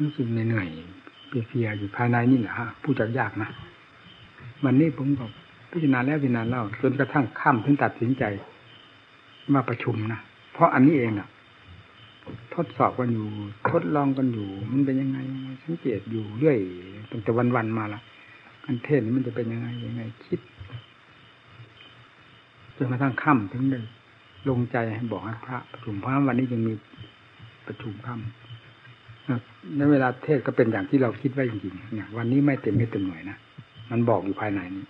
รู้สึกเหนื่อยเพียๆอยู่ภายในนี่แหละฮะผู้จักยากนะวันนี้ผมก็พิจารณาแล้วพิจารณาเล่าจนกระทั่งค่ำถึงตัดสินใจ มาประชุมนะเพราะอันนี้เองอะ ทดสอบกันอยู่ ทดลองกันอยู่ มันเป็นยังไงสังเกตอยู่เรื่อยตั้งแต่วันๆมาละอันเทศมันจะเป็นยังไงยังไงคิดจนกระทั่งค่ำถึงได้ลงใจให้บอกให้พระประชุมเพราะวันนี้ยังมีประชุมค่ำ ในเวลาเทศก็เป็นอย่างที่เราคิดไว้จริงๆเนี่ย วันนี้ไม่เต็มไม่เต็มหน่วยนะมันบอกอยู่ภายในนี้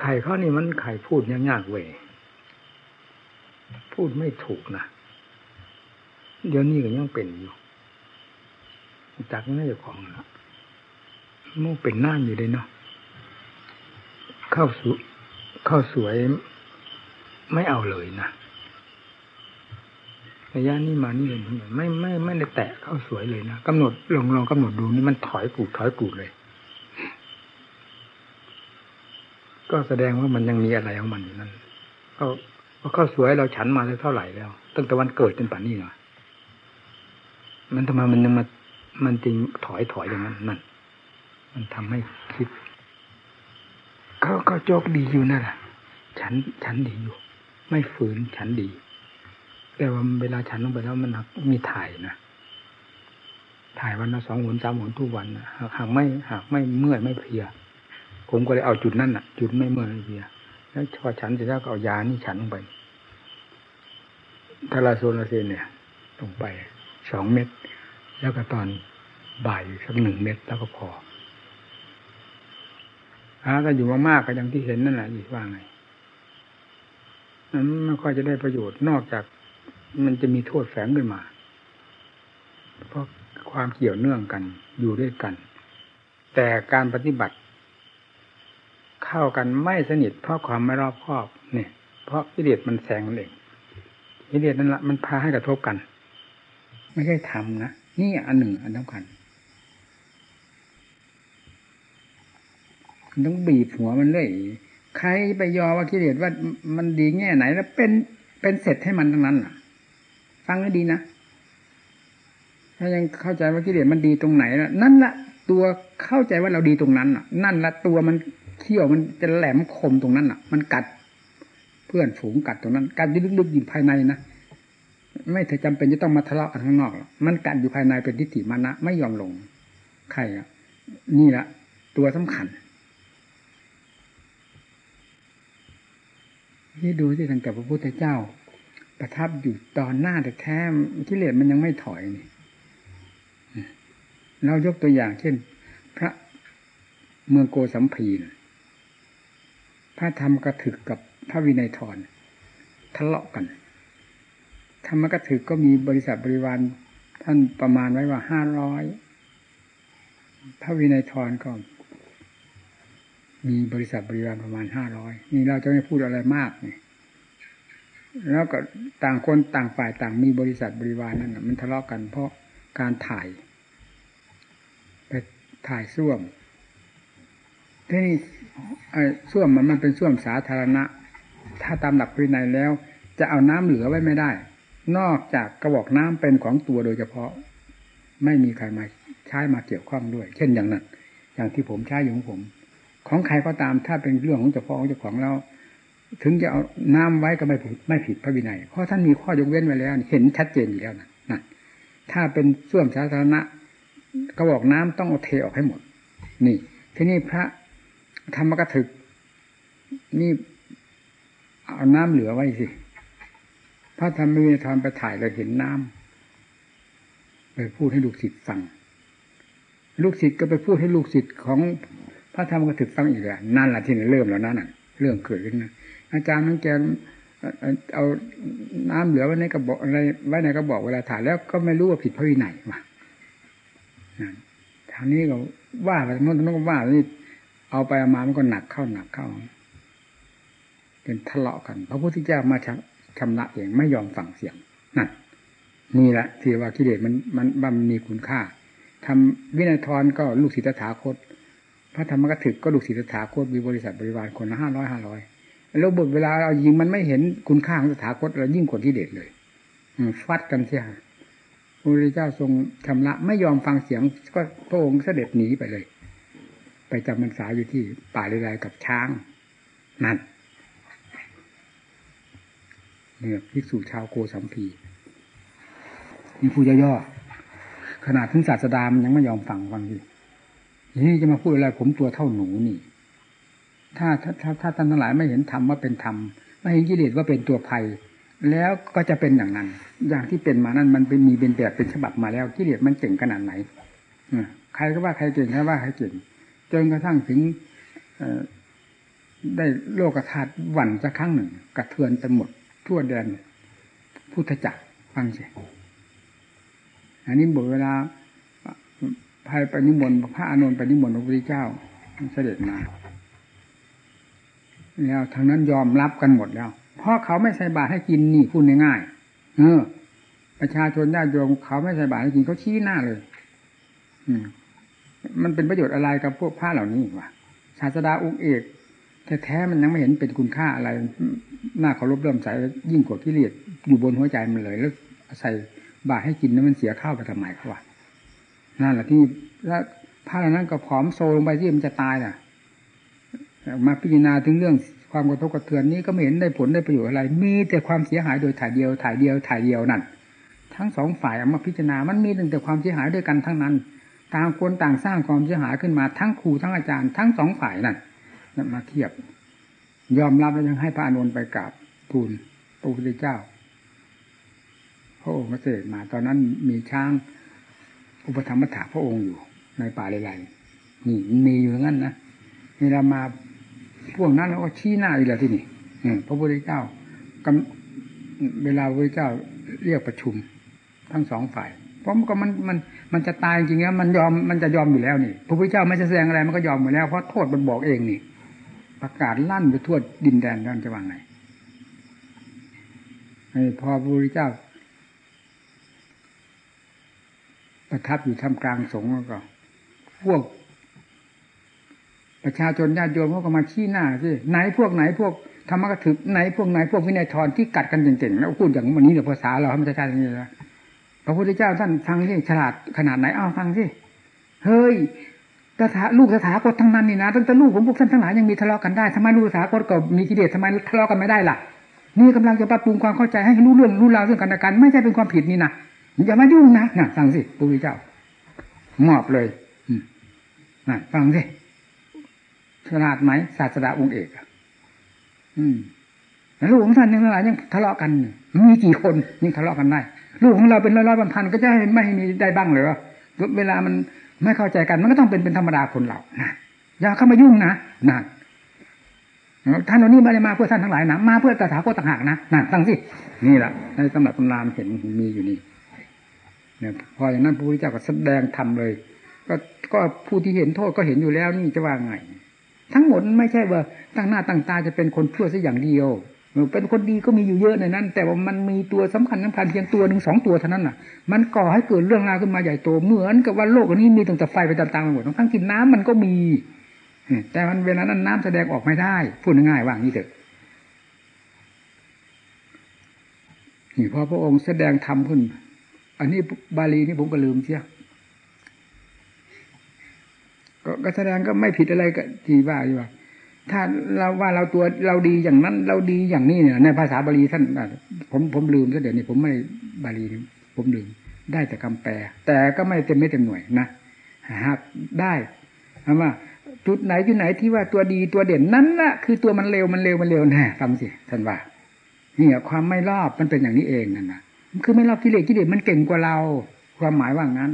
ไข่ข้อนี้มันไข่พูดยากๆเว้ยพูดไม่ถูกนะเดี๋ยวนี้ก็ยังเป็นอยู่จากนี้จะของละมันเป็นหน่านอยู่เลยเนาะเข้าสู่เข้าสวยไม่เอาเลยนะ ระยะนี้มานี่ไม่ไม่ไม่ได้แตะเข้าสวยเลยนะกำหนดลองลองกำหนดดูนี่มันถอยกูดถอยกูดเลย ก็แสดงว่ามันยังมีอะไรของมันอยู่นั่นก็เข้าสวยเราฉันมาเท่าไหร่แล้ว ตั้งแต่วันเกิดจนป่านนี้เนาะมันทำไมมันยังมามันจริงถอยถอยอย่างนั้นนั่นมันทำให้คิดเขาก็โจกดีอยู่นั่นแหละฉันฉันดีอยู่ ไม่ฝืนฉันดี แต่ว่าเวลาฉันลงไปแล้วมันมีถ่ายนะถ่ายวันละสองหนสามหนทุกวันนะหากไม่หากไม่เมื่อยไม่เพลีย ผมก็เลยเอาจุดนั้นอะ จุดไม่เมื่อยไม่เพลีย แล้วพอฉันเสร็จแล้วก็เอายานี่ฉันลงไปทาราโซลาเซนเนี่ยลงไปสองเม็ดแล้วก็ตอนบ่ายสักหนึ่งเม็ดแล้วก็พอถ้าอยู่มากๆก็อย่างที่เห็นนั่นแหละอีกว่าไงนั้นไม่ค่อยจะได้ประโยชน์นอกจาก มันจะมีโทษแฝงขึ้นมา เพราะความเกี่ยวเนื่องกันอยู่ด้วยกัน แต่การปฏิบัติ เข้ากันไม่สนิทเพราะความไม่รอบคอบเนี่ย เพราะกิเลสมันแสงเองกิเลสนั่นละมันพาให้กระทบกัน ไม่ใช่ทำนะนี่อันหนึ่งอันสำคัญต้องบีบหัวมันเลยใครไปยอว่ากิเลสว่ามันดีแง่ไหน แล้วเป็นเป็นเสร็จให้มันทั้งนั้นอะ ฟังให้ดีนะถ้ายังเข้าใจว่ากิเลสมันดีตรงไหนล้วนั่นละตัวเข้าใจว่าเราดีตรงนั้นอะ นั่นละตัวมันเขี้ยวมันจะแหลมคมตรงนั้นอะ มันกัดเพื่อนฝูงกัดตรงนั้น กัดลึกๆอยู่ภายในนะไม่ถึงจำเป็นจะต้องมาทะเลาะกันข้างนอกมันกัดอยู่ภายในเป็นทิฏฐิมานะไม่ยอมลงใครอะ นี่ละตัวสำคัญนี่ดูที่ตั้งแต่พระพุทธเจ้า ประทับอยู่ตอนหน้าแต่แท้ที่เลสมันยังไม่ถอยนี่เรายกตัวอย่างเช่น พระเมืองโกสัมพีนพระธรรมกระถึกกับพระวินัยทรทะเลาะกัน ธรรมกระถึกก็มีบริษัทบริวารท่านประมาณไว้ว่าห้าร้อยพระวินัยทรก็มีบริษัทบริวารประมาณห้าร้อยนี่เราจะไม่พูดอะไรมากนี่ แล้วก็ต่างคนต่างฝ่ายต่างมีบริษัทบริวารนั่นมันทะเลาะกันเพราะการถ่าย ไปถ่ายส้วมทีนี้ส้วมมันมันเป็นส้วมสาธารณะ ถ้าตามหลักวินัยแล้ว จะเอาน้ำเหลือไว้ไม่ได้ นอกจากกระบอกน้ำเป็นของตัวโดยเฉพาะ ไม่มีใครมาใช้มาเกี่ยวข้องด้วย เช่นอย่างนั้น อย่างที่ผมใช้อยู่ของผม ของใครก็ตามถ้าเป็นเรื่องของเจ้าของเจ้าของเรา ถึงจะเอาน้ำไว้ก็ไม่ผิดไม่ผิดพระวินัยเพราะท่านมีข้อยกเว้นไว้แล้วเห็นชัดเจนอยู่แล้วนะนะถ้าเป็นส้วมสาธารณะก็บอกน้ำต้องเอาเทออกให้หมด นี่ ที่นี่พระธรรมกถึก นี่เอาน้ำเหลือไว้สิพระธรรมวินัยทรไปถ่ายเราเห็นน้ำไปพูดให้ลูกศิษย์ฟัง ลูกศิษย์ก็ไปพูดให้ลูกศิษย์ของพระธรรมกถึกฟังอีกแล้วนั่นแหละที่เริ่มแล้วนั่นเรื่องเกิดขึ้นนะ อาจารย์ทั้งแกเอาน้ำเหลือไว้ในกระบอกอะไรไว้ในกระบอกเวลาถ่ายแล้วก็ไม่รู้ว่าผิดพระวินัยมาทางนี้ก็ว่าไปโน้นโน้นก็ว่านี่เอาไปเอามามันก็หนักเข้าหนักเข้าเป็นทะเลาะกัน พระพุทธเจ้ามาชำระเองไม่ยอมฟังเสียงนั่นนี่แหละที่ว่ากิเลสมันมันมันมีคุณค่าทำวินัยทรก็ลูกศิษย์ถาคต พระธรรมกถึกก็ลูกศิษย์สถาคตมีบริษัทบริวารคนละห้าร้อยห้าร้อย แล้วบทเวลาเรายิงมันไม่เห็นคุณค่าของสถาคตเรายิ่งกว่าที่เด็ดเลยฟัดกันเสียพระพุทธเจ้าทรงชำระไม่ยอมฟังเสียงก็พระองค์เสด็จหนีไปเลย ไปจำพรรษาอยู่ที่ป่าเลไรกับช้างนั่นเนี่ยภิกษุชาวโกสัมพีนี่พูดย่อๆขนาดถึงศาสดามันยังไม่ยอมฟังฟังดินี่จะมาพูดอะไรผมตัวเท่าหนูนี่ ถ้าถ้าถ้าท่านทั้งหลายไม่เห็นธรรมว่าเป็นธรรมไม่เห็นกิเลสว่าเป็นตัวภัย แล้วก็จะเป็นอย่างนั้น อย่างที่เป็นมานั้นมันเป็นมีเป็นแบบเป็นฉบับมาแล้วกิเลสมันเก่งขนาดไหนใครก็ว่าใครเก่งใครว่าใครเก่งจนกระทั่งถึงได้โลกธาตุหวั่นสักครั้งหนึ่ง กระเทือนไปหมด ทั่วแดนพุทธจักรฟังสิอันนี้บอกเวลาภายไปนิมนต์พระอานนท์ไปนิมนต์พระพุทธเจ้าเสด็จมา แล้วทางนั้นยอมรับกันหมดแล้ว เพราะเขาไม่ใส่บาตรให้กินนี่พูดง่ายๆเออ ประชาชนญาติโยมเขาไม่ใส่บาตรให้กินเขาชี้หน้าเลย อืม มันเป็นประโยชน์อะไรกับพวกพระเหล่านี้วะศาสดาองค์เอกแท้ๆมันยังไม่เห็นเป็นคุณค่าอะไรหน่าเคารพเริ่มใสยิ่งกว่ากิเลสอยู่บนหัวใจมันเลย แล้วใส่บาตรให้กินนั้นมันเสียข้าวไปทำไมเขาวะนั่นแหละที่แล้วพระเหล่านั้นก็ผอมโซลงไปที่มันจะตายน่ะ มาพิจารณาถึงเรื่องความกระทบกระเทือนนี้ก็ไม่เห็นได้ผลได้ประโยชน์อะไร มีแต่ความเสียหายโดยถ่ายเดียวถ่ายเดียวถ่ายเดียวนั่นทั้งสองฝ่ายเอามาพิจารณา มันมีแต่ความเสียหายด้วยกันทั้งนั้น ต่างคนต่างสร้างความเสียหายขึ้นมาทั้งครูทั้งอาจารย์ทั้งสองฝ่ายนั่นมาเทียบ ยอมรับแล้วยังให้พระอนุนไปกราบทูลพระพุทธเจ้าพระองค์เสด็จมา ตอนนั้นมีช้างอุปธรรมถาพระองค์อยู่ในป่าเลไลนี่มีอยู่งั้นนะเวลามา วกนั้นแล้วก็ชี้หน้าอีกแล้วที่นี่พระพุทธเจ้ากำเวลาพระพุทธเจ้าเรียกประชุมทั้งสองฝ่ายเพราะมันก็มันมันมันจะตายจริงๆมันยอมมันจะยอมอยู่แล้วนี่พระพุทธเจ้าไม่จะแสดงอะไรมันก็ยอมอยู่แล้วเพราะโทษมันบอกเองนี่ ประกาศลั่นไปทั่วดินแดนนั่นจะว่าไงพอพระพุทธเจ้า ประทับอยู่ท่ามกลางสงฆ์แล้วก็ พวก ประชาชนญาติโยมเขาก็มาชี้หน้าสิไหนพวกไหนพวกธรรมกถึกไหนพวกไหนพวกวินัยทรที่กัดกันเก่งๆแล้วพูดอย่างวันนี้เดี๋ยภาษาเราไม่ใช่ใช่อย่างนี้นะพระพุทธเจ้าท่านฟังที่ฉลาดขนาดไหนอ้าวฟังสิเฮ้ยตถาลูกตถาคตทั้งนั้นนี่นะตั้งแต่ลูกของพวกท่านทั้งหลายยังมีทะเลาะกันได้ทำไมลูกตถาคตก็มีกิเลสทำไมทะเลาะกันไม่ได้ล่ะ นี่กำลังจะปรับปรุงความเข้าใจให้รู้เรื่องรู้ราวเรื่องกันและกันไม่ใช่เป็นความผิดนี่นะอย่ามายุ่งนะนะฟังสิพระพุทธเจ้ามอบเลยอืมนะฟังสิ ฉลาดไหมศาสดาองค์เอกอืมแล้วลูกของท่านยังหลายยังทะเลาะกันมีกี่คนยังทะเลาะกันได้ลูกของเราเป็นร้อยร้อยพันก็จะไม่มีได้บ้างเหรอเวลามันไม่เข้าใจกัน มันก็ต้องเป็นเป็นธรรมดาคนเรานะอย่าเข้ามายุ่งนะนั่นท่านวันนี้ไม่ได้มาเพื่อท่านทั้งหลายนะมาเพื่อตถาคตต่างหากนะนั่นตั้งสินี่แหละในสำหรับตำรามเห็นมีอยู่นี่เนี่ยพออย่างนั้นพระพุทธเจ้าก็แสดงทำเลย ก็ก็ผู้ที่เห็นโทษก็เห็นอยู่แล้วนี่จะว่าไง ทั้งหมดไม่ใช่ว่าตั้งหน้าตั้งตาจะเป็นคนชั่วสักอย่างเดียว เป็นคนดีก็มีอยู่เยอะในนั้น แต่ว่ามันมีตัวสำคัญสำคัญเพียงตัวหนึ่งสองตัวเท่านั้นน่ะ มันก่อให้เกิดเรื่องราวขึ้นมาใหญ่โตเหมือนกับว่าโลกอันนี้มีตั้งแต่ไฟไปตามๆไปหมดทั้งกินน้ำมันก็มีแต่มันเวลานั้นน้ำแสดงออกไม่ได้พูดง่ายๆว่างี้เถอะนี่พอพระองค์แสดงธรรมขึ้น อันนี้บาลีนี่ผมก็ลืมเชียว ก็แสดงก็ไม่ผิดอะไรก็ที่ว่าอยู่ว่า ถ้าเราว่าเราตัวเราดีอย่างนั้น เราดีอย่างนี้เนี่ยในภาษาบาลีท่านผมผมลืมซะเดี๋ยวนี้ผมไม่บาลีผมลืม ได้แต่คำแปล แต่ก็ไม่เต็มไม่เต็มหน่วยนะหากได้คำว่าจุดไหนจุดไหนที่ว่าตัวดีตัวเด่นนั้นละคือตัวมันเร็วมันเร็วมันเร็วแน่ฟังสิท่านว่านี่ความไม่รอบมันเป็นอย่างนี้เองนั่นนะคือไม่รอบกิเลสกิเลสมันเก่งกว่าเรา ความหมายว่างั้น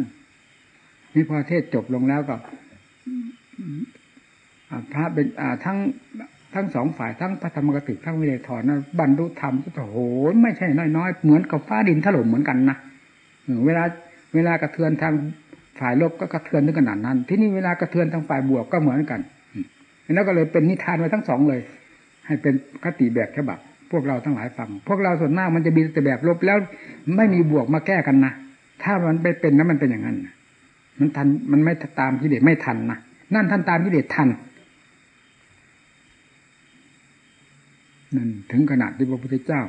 นี่พอเทศจบลงแล้วก็ พระเป็นทั้งทั้งสองฝ่ายทั้งพระธรรมกติทั้งวิเลทอนนะบรรลุธรรมก็โหไม่ใช่น้อยๆ เหมือนกับฟ้าดินถล่มเหมือนกันนะเวลาเวลากระเทือนทางฝ่ายลบก็กระเทือนถึงขนาดนั้น ที่นี่เวลากระเทือนทางฝ่ายบวกก็เหมือนกันแล้วก็เลยเป็นนิทานไว้ทั้งสองเลย ให้เป็นคติแบบฉบับ พวกเราทั้งหลายฟัง พวกเราส่วนมากมันจะมีแต่แบบลบแล้วไม่มีบวกมาแก้กันนะถ้ามันไปเป็นนั้นมันเป็นอย่างนั้นมันทันมันไม่ตามกิเลสไม่ทันนะนั่นท่านตามกิเลสทัน นั่นถึงขนาดที่พระพุทธเจ้า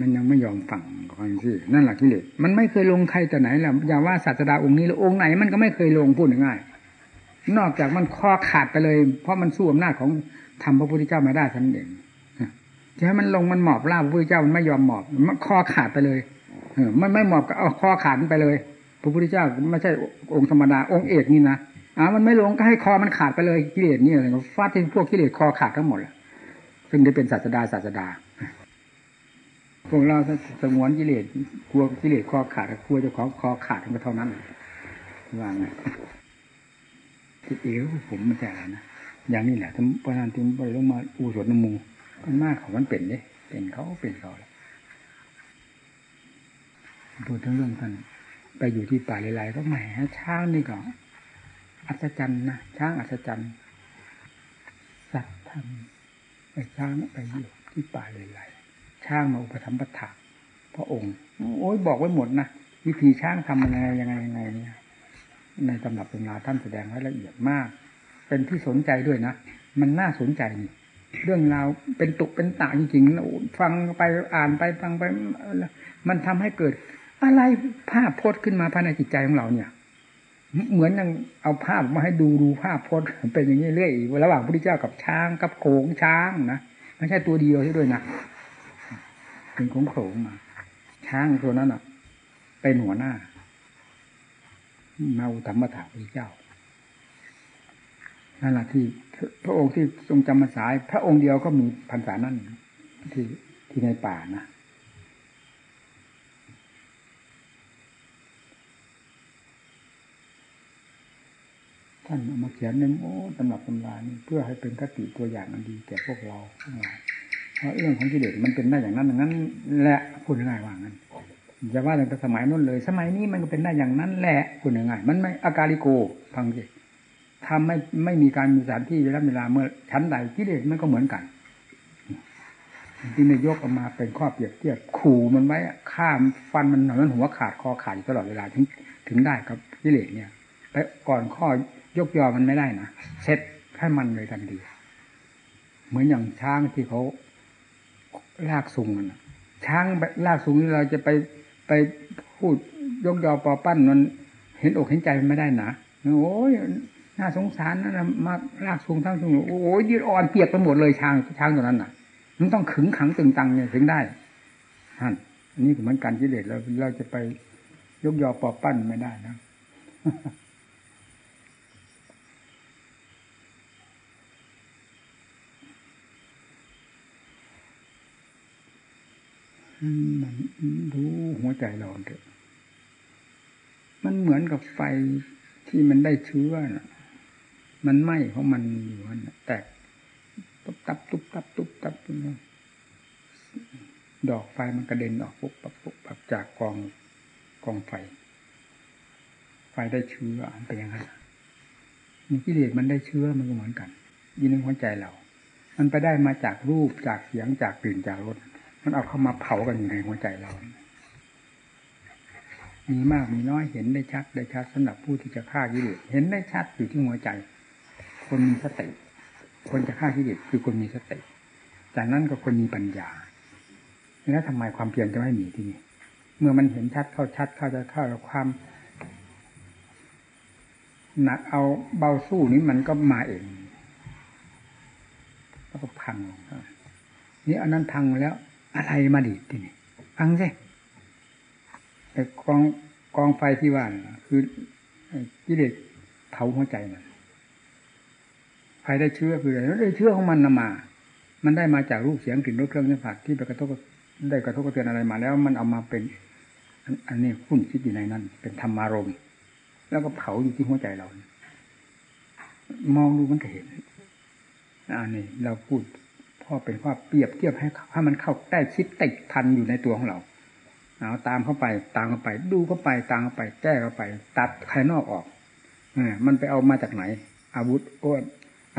มันยังไม่ยอมฟังฟังสินั่นแหละกิเลสมันไม่เคยลงใครแต่ไหนแหละอย่าว่าศาสดาองค์นี้หรือองค์ไหนมันก็ไม่เคยลงพูดง่ายนอกจากมันคอขาดไปเลย เพราะมันสู้อำนาจของธรรมพระพุทธเจ้าม่ได้ทั้งเองจะให้มันลงมันหมอบล่าพระพุทธเจ้ามันไม่ยอมหมอบมันคอขาดไปเลยเออมันไม่หมอบก็เอาคอขาดไปเลย พระพุทธเจ้าไม่ใช่องค์ธรรมดาองค์เอกนี่นะอ่ามันไม่ลงก็ให้คอมันขาดไปเลยกิเลสนี่อะไรฟาดที่พวกกิเลสคอขาดทั้งหมดแหละ ซึ่งได้เป็นศาสดาศาสดา พวกเราสงวนกิเลสกลัวกิเลสคอขาดกลัวจะขอคอขาดก็เท่านั้นว่าไงคิดเอวผมมันแต่อะไรนะอย่างนี้แหละทั้งประธานถึงไปลงมาอูสวนนมูมันมากของมันเป็นเนี่ยเป็นเขาเป็นเขาแล้วพูดถึงเรื่องท่านไปอยู่ที่ป่าเลไลก็แหมช้างนี่ก็อัศจรรย์นะช้างอัศจรรย์สัตว์ทำไอ้ ช้างไปอยู่ที่ป่าเลไลช้างมาอุปถัมภ์ประถาพระองค์ โอ้ยบอกไว้หมดนะวิธีช้างทำยังไงยังไงยังไงเนี่ยในตำรับตำราท่านแสดงไว้ละเอียดมาก เป็นที่สนใจด้วยนะ มันน่าสนใจนี่เรื่องราวเป็นตุกเป็นตาจริงๆ ฟังไปอ่านไปฟังไป มันทำให้เกิด อะไรภาพพจน์ขึ้นมาภายในจิตใจของเราเนี่ย เหมือนยังเอาภาพมาให้ดูดูภาพพจน์เป็นอย่างนี้เรื่อยระหว่างพระพุทธเจ้ากับช้างกับโขงช้างนะไม่ใช่ตัวเดียวใช่ด้วยนะเป็นของโขงมาช้างตัวนั้นอะ เป็นหัวหน้ามาอุตมะถาพระเจ้านั่นแหละที่ พระองค์ที่ทรงจำพรรษาพระองค์เดียวก็มีพรรษานั่นที่ที่ในป่านะ ท่านเอามาเขียนในโอ้ตำหนับตำรานี่เพื่อให้เป็นคติตัวอย่างอันดีแก่พวกเราทั้งหลายเพราะเรื่องของกิเลสมันเป็นได้อย่างนั้นอย่างนั้น แหละพูดง่ายว่างั้นจะว่าตั้งแต่สมัยนู้นเลย สมัยนี้มันก็เป็นได้อย่างนั้นแหละพูดง่ายมันไม่อาการิโกฟังสิทำไม่ไม่มีการมีสถานที่เวลาเวลาเมื่อชั้นใดกิเลสมันก็เหมือนกันที่นายกออกมาเป็นข้อเปรียบเทียบขู่มันไว้ข้ามฟันมันหนัหัวขาดคอขาดตลอดเวลาถึงถึงได้ครับกิเลสเนี่ยไปก่อนข้อ ยกยอมันไม่ได้นะเซ็ตให้มันเลยทันทีเหมือนอย่างช้างที่เขาลากซุงกันช้างลากซุงนี่เราจะไปไปพูดยกยอปอปั้นมันเห็นอกเห็นใจมันไม่ได้นะโอ้ยน่าสงสารนะมาลากซุงทั้งซุงโอ้ยยืดอ่อนเปียกไปหมดเลยช้างช้างตัวนั้นน่ะ มันต้องขึงขังตึงตังเนี่ยถึงได้ฮั่นนี่เหมือนการกิเลสเราเราจะไปยกยอปอปั้นไม่ได้นะ มันดูหัวใจเราเถอะมันเหมือนกับไฟที่มันได้เชื้อน่ะ มันไหม้ของมันอยู่นั่นแตกตุ๊บตับ ตุ๊บตับ ตุ๊บตับดอกไฟมันกระเด็นออกปุ๊บปับปุ๊บปับจากกองกองไฟ ไฟได้เชื้อเป็นอย่างนั้นมีกิเลสมันได้เชื้อมันก็เหมือนกันยินในหัวใจเรา มันไปได้มาจากรูปจากเสียงจากกลิ่นจากรส มันเอาเข้ามาเผากันอยู่ในหัวใจเรา มีมากมีน้อยเห็นได้ชัดได้ชัดสำหรับผู้ที่จะฆ่ากิเลสเห็นได้ชัดอยู่ที่หัวใจ คนมีสติ คนจะฆ่ากิเลสคือคนมีสติ จากนั้นก็คนมีปัญญา แล้วทำไมความเพียรจะไม่มีที่นี่เมื่อมันเห็นชัดเข้าชัดเข้าจะเข้ากับความหนักเอาเบาสู้นี้มันก็มาเอง แล้วก็พังนี่อันนั้นพังแล้ว อะไรมาดีทีนี่ฟังสิไอ้กองกองไฟที่ว่านคือกิเลสเผาหัวใจมันไฟได้เชื้อคืออะไรได้เชื้อของมันนมา มันได้มาจากรูปเสียงกลิ่นรสเครื่องสัมผัสที่ไปกระทบได้กระทบกระเทือนอะไรมาแล้ว มันเอามาเป็น อันนี้คุ้นคิดอยู่ในนั้น เป็นธรรมารมแล้วก็เผาอยู่ที่หัวใจเรา มองดูมันก็เห็นอันนี้เราพูด พ่อเป็นข้อเปรียบเทียบให้ให้มันเข้าได้ชิดติดพันอยู่ในตัวของเราเอาตามเข้าไปตามเข้าไป ดูเข้าไปตามเข้าไปแก้เข้าไป ตัดภายนอกออกอมันไปเอามาจากไหน อาวุธโอ้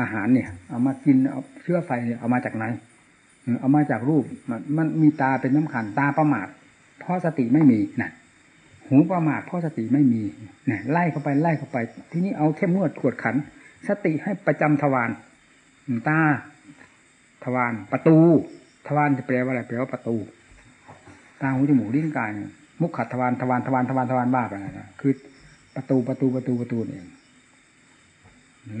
อาหารเนี่ย เอามากินเอาเชื้อไฟเนี่ยเอามาจากไหนเอามาจากรูปมันมันมีตาเป็นน้ำขันตาประมาทเพราะสติไม่มีนะหูประมาทเพราะสติไม่มีเนี่ยไล่เข้าไปไล่เข้าไป ทีนี้เอาเข้มงวดขวดขัน สติให้ประจำทวารตา ทวารประตูทวารจะแปลว่าอะไรแปลว่าประตูตาหูจมูกลิ้นกายมุขขัดทวารทวารทวารทวารทวารบ้าไปนะคือประตูประตูประตูประตูเอง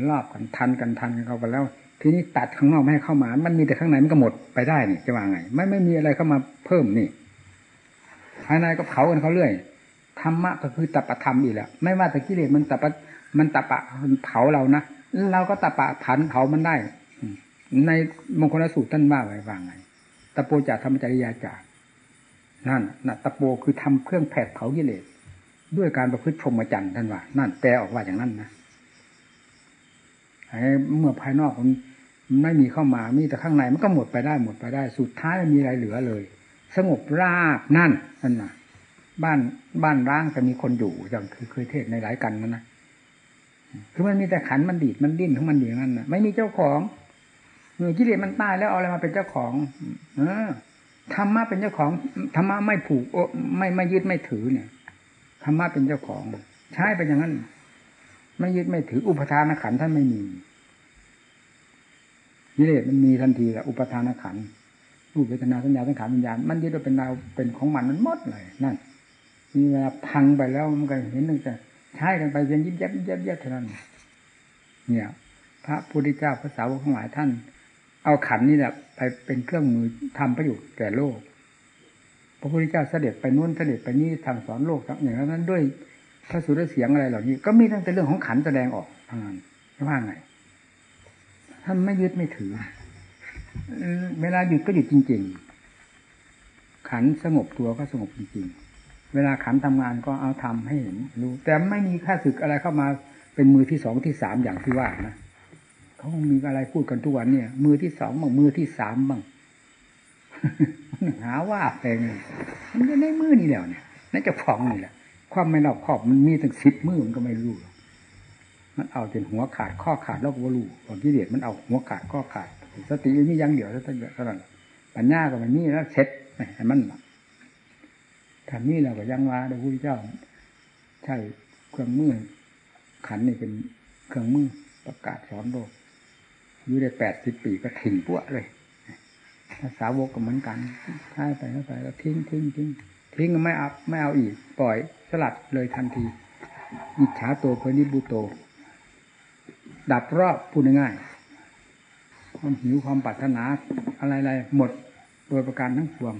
รอบกันทันกันทันกันเข้าไปแล้ว ทีนี้ตัดข้างนอกไม่ให้เข้ามา มันมีแต่ข้างในมันก็หมดไปได้นี่จะว่าไง ไม่ไม่มีอะไรเข้ามาเพิ่มนี่ภายในก็เผากันเขาเรื่อยธรรมะก็คือตปะธรรมอีกแล้วไม่ว่าแต่กิเลสมันตปะมันตปะเผาเรานะเราก็ตปะผันเผามันได้ ในมงคลสูตรท่านว่าไว้ว่าไงตะโปจากธรรมจริยาจากนั่นนะตะโปคือทำเครื่องแผดเผากิเลสด้วยการประพฤติพรหมจรรย์ท่านว่า นั่นแปลออกว่าอย่างนั้นนะเมื่อภายนอกมันไม่มีเข้ามามีแต่ข้างในมันก็หมดไปได้หมดไปได้ สุดท้ายไม่มีอะไรเหลือเลย สงบราบนั่นนั่นนะบ้านบ้านร้างแต่มีคนอยู่อย่างคือเคยเทศในหลายกันนะนะคือมันมีแต่ขันมันดีดมันดิ้นของมันอย่างนั้นนะไม่มีเจ้าของ กิเลสมันตายแล้วเอาอะไรมาเป็นเจ้าของ เออธรรมะเป็นเจ้าของธรรมะไม่ผูกโอไม่ไม่ยึดไม่ถือเนี่ยธรรมะเป็นเจ้าของ ใช้ไปอย่างนั้น ไม่ยึดไม่ถือ อุปทานขันท่านไม่มีกิเลสมันมีทันทีแหละอุปทานขันรูปเวทนาสัญญาสังขารวิญญาณมันยึดว่าเป็นเราเป็นของมันมันหมดเลยนั่นมีเวลาพังไปแล้วมันก็เห็นนึงแต่ใช้กันไปเย็นยิบยับยิบยับยับเท่านั้นเนี่ย พระพุทธเจ้าพระสาวกทั้งหลายท่าน เอาขันนี่แหละไปเป็นเครื่องมือทำประโยชน์แก่โลก พระพุทธเจ้าเสด็จไปนู่นเสด็จไปนี่ทำสอนโลกอย่างนั้นด้วยพระสุรเสียงอะไรเหล่านี้ ก็มีตั้งแต่เรื่องของขันแสดงออกทางนั้นว่าไงท่านไม่ยึดไม่ถือ เวลาหยุดก็หยุดจริง ๆ ขันสงบตัวก็สงบจริง ๆ เวลาขันทำงานก็เอาทำให้เห็นรู้ แต่ไม่มีค่าศึกอะไรเข้ามาเป็นมือที่สองที่สามอย่างที่ว่านะ เขาคงมีอะไรพูดกันทุกวันเนี่ย มือที่สองบ้างมือที่สามบ้างหาว่าแพงมันก็ในมือนี่แล้วเนี่ยนั่นจะฟองนี่แหละ ความไม่รอบคอบมันมีถึงสิบมือมันก็ไม่รู้มันเอาจนหัวขาดข้อขาดแล้วก็รู้ความกิเลสมันเอาหัวขาดข้อขาด สติมียังเดียวเท่านั้นปัญญาก็มันนี่แล้วเสร็จให้มันทำนี่เราก็ยังว่าพระพุทธเจ้า ใช่เครื่องมือขันนี่เป็นเครื่องมือประกาศสอนโลก อยู่ได้แปดสิบปีก็ถิ่งพวกเลยภาษาวกก็เหมือนกันใช้ไปแล้วไปแล้วทิ้งทิ้งทิ้งทิ้งไม่เอาไม่เอาอีก ปล่อยสลัดเลยทันทีอิจฉาโตเพนิบุโต ดับรอบพูดง่ายความหิวความปรารถนาอะไรๆหมดโดยประการทั้งปวง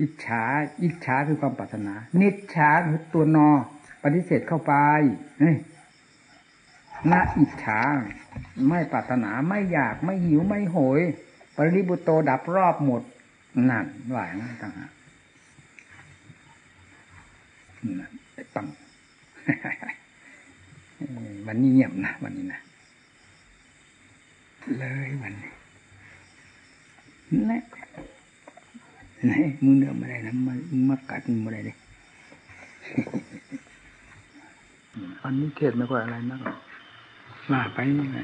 อิจฉา อิจฉาคือความปรารถนา นิจฉาคือตัวนอ ปฏิเสธเข้าไปนี่ นะอิจฉาไม่ปรารถนาไม่อยากไม่หิวไม่โหย ปริบุโตดับรอบหมดนั่นหลายนะต่างหากนั่นไอ้ปังวันนี้เงียบนะวันนี้นะเลยวันนี้นะไหนมึงเดินมาได้นะมามากัดมึงมาได้เลยอันนี้เทศไม่ค่อยอะไรนัก ว่าไปนี่ไง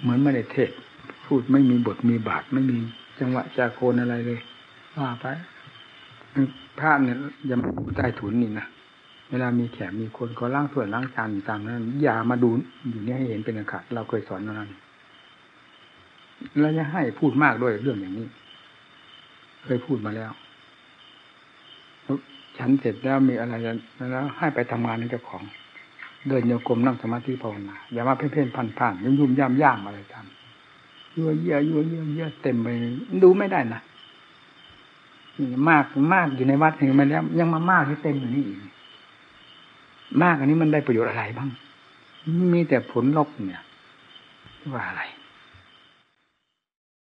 เหมือนไม่ได้เทศ พูดไม่มีบทมีบาทไม่มีจังหวะจาโคนอะไรเลยว่าไปภาพเนี่ยอย่ามาใต้ถุนนี่นะเวลามีแขกมีคนก็ล้างถ้วยล้างจานตามนั้นอย่ามาดูอยู่นี่ให้เห็นเป็นอากาศเราเคยสอนนั้นแล้วจะให้พูดมากด้วยเรื่องอย่างนี้ เคยพูดมาแล้ว ฉันเสร็จแล้วมีอะไรแล้วให้ไปทำงานในเจ้าของ เดินโยกรมนั่งสมาธิภาวนาอย่ามาเพ่นๆพันๆยุ่มยุ่มย่ำย่ามอะไรทำยั่วเยี่ยยั่วเยี่ยเยี่ยเต็มไปดูไม่ได้นะมากมากอยู่ในวัดเองมาแล้วยังมามากที่เต็มอยู่นี่อีกมากอันนี้มันได้ประโยชน์อะไรบ้าง มีแต่ผลลบเนี่ย ว่าอะไร